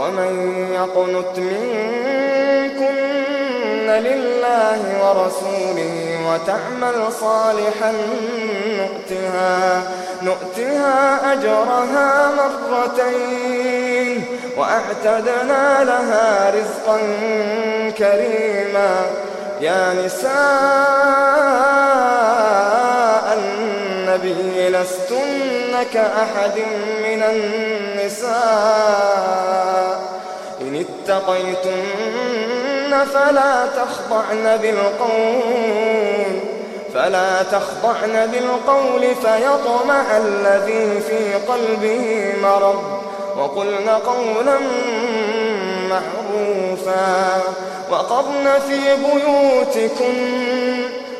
ومن يقنت منكن لله ورسوله وتعمل صالحا نؤتها, نؤتها أجرها مرتين وأعتدنا لها رزقا كريما. يا نساء به لستن كأحد من النساء. إن اتقيتن فلا تخضعن بالقول فلا تخضعن بالقول فيطمع الذي في قلبه مرض. وقلن قولا معروفا. وقضن في بيوتكن.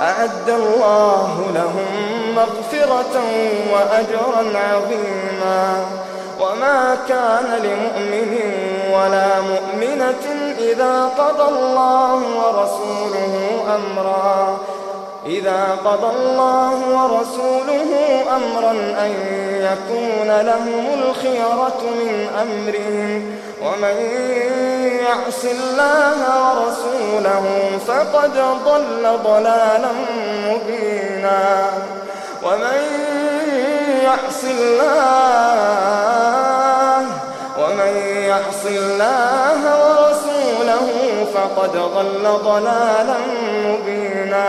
أعد الله لهم مغفرة وأجرا عظيما. وما كان لمؤمن ولا مؤمنة إذا قضى الله ورسوله أمرا. إذا قضى الله ورسوله أمرا أن يكون لهم الخيرة من أمرهم. ومن يعص الله ورسوله فقد ضل ضلالا مبينا. ومن يعص الله ومن يعص الله ورسوله فقد ضل ضلالا مبينا.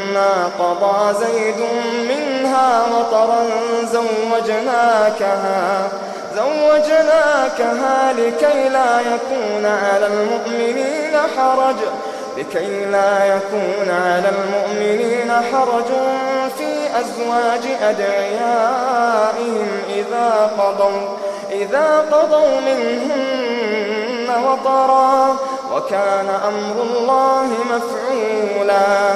فلما قضى زيد منها وطرا زوجناكها زوجناكها لكي لا يكون على المؤمنين حرج لكي لا يكون على المؤمنين حرج في أزواج أدعيائهم إذا قضوا إذا قضوا منهن وطرا وكان أمر الله مفعولا.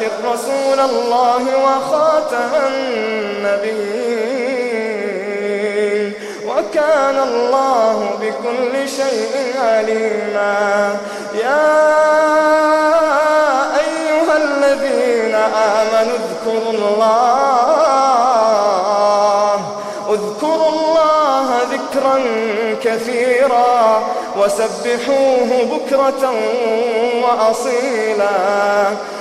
ولكن رسول الله وخاتم النبيين. وكان الله بكل شيء عليما. يا أيها الذين آمنوا اذكروا الله. اذكروا الله ذكرا كثيرا وسبحوه بكرة وأصيلا.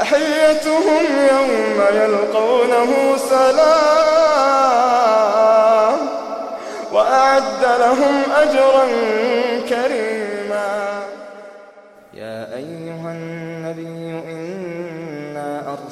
تحيتهم يوم يلقونه سلام وأعد لهم أجرا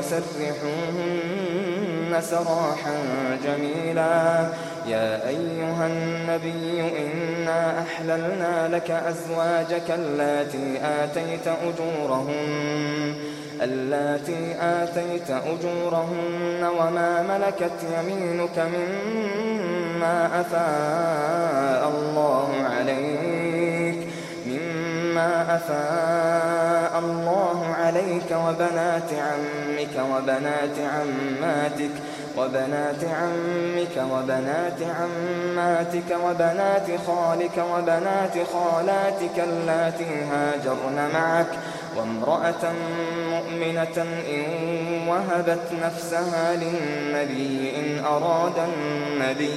وسرحوهن سراحا جميلا. يا أيها النبي إنا أحللنا لك أزواجك التي آتيت أجورهن التي آتيت أجورهن وما ملكت يمينك مما أفاء الله عليك. كما أفاء الله عليك وبنات عمك وبنات عماتك وبنات عمك وبنات عماتك وبنات خالك وبنات خالاتك اللاتي هاجرن معك وامرأة مؤمنة إن وهبت نفسها للنبي إن أراد النبي